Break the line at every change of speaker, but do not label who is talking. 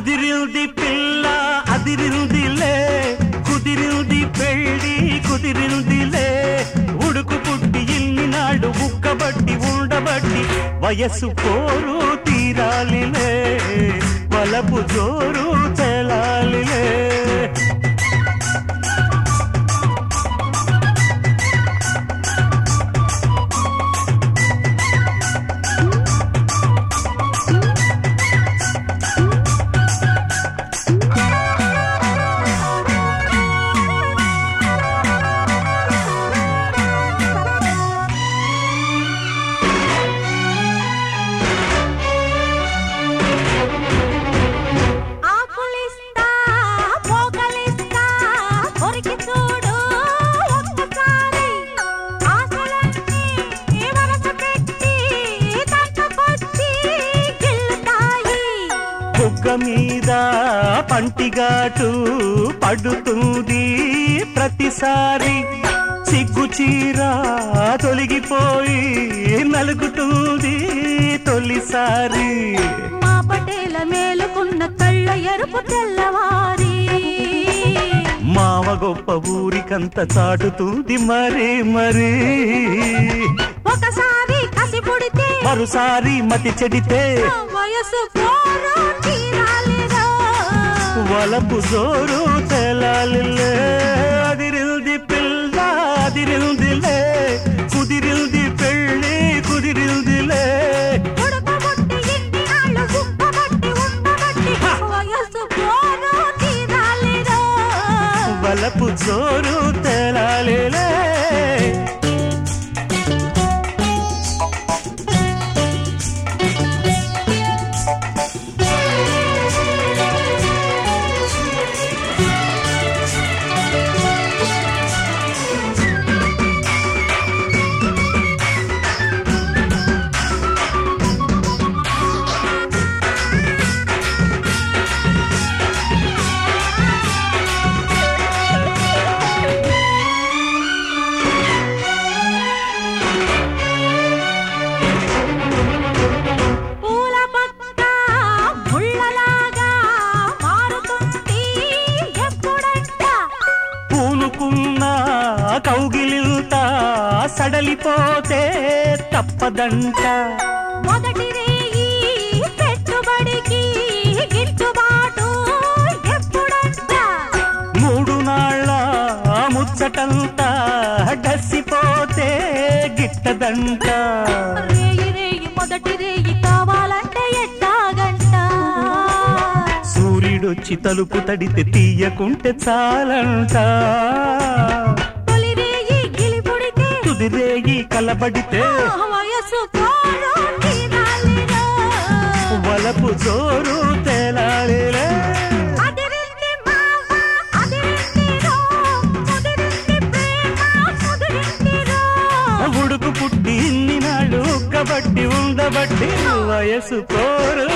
అదిరింది పిల్ల అదిరిందిలే కుదిరింది పెళ్ళి కుదిరిందిలే ఉడుకు పుట్టి ఇన్ని నాడు ఉక్కబట్టి ఉండబట్టి వయసు కోరు తీరాలిలే వలపు జోరు బుగ్గ మీద పంటిగాటు పడుతుంది ప్రతిసారి. సిగ్గు చీర తొలగిపోయి నలుగుతుంది తొలిసారి.
మా పటేల మేలుకున్న కళ్ళ ఎరుపు తెల్లవారి.
మావ గొప్ప ఊరికంత చాటుతుంది మరి మరి.
ఒకసారి కసి పుడితే
మరోసారి మతి చెడితే
వయసు పోరు.
వలపు జోరు తెలాలిలే అదిరిల్ది పిల్ల అదిరిల్దిలే. కుదిరిల్ది పెళ్ళి కుదిరిల్దిలే.
ఉడకబొట్టి ఎన్ని
సడలిపోతే తప్పదంట.
మొదటి రేయి పెట్టుబడికి గిట్టుబాటు ఎప్పుడంట?
మూడు నాళ్ళ ముచ్చటంతా డసిపోతే గిట్టదంట.
రేయి రేయి మొదటి రేయి కావాలంటే ఎట్టాగంట?
సూర్యుడొచ్చి తలుపు తడితే తీయకుంటే చాలంట. తుదిరేగి కలబడితే వలపు జోరు
రో.
ఉడుకు పుట్టి ఇన్ని నాళ్ళు ఉక్కబట్టి ఉండబట్టి వయసు కోరు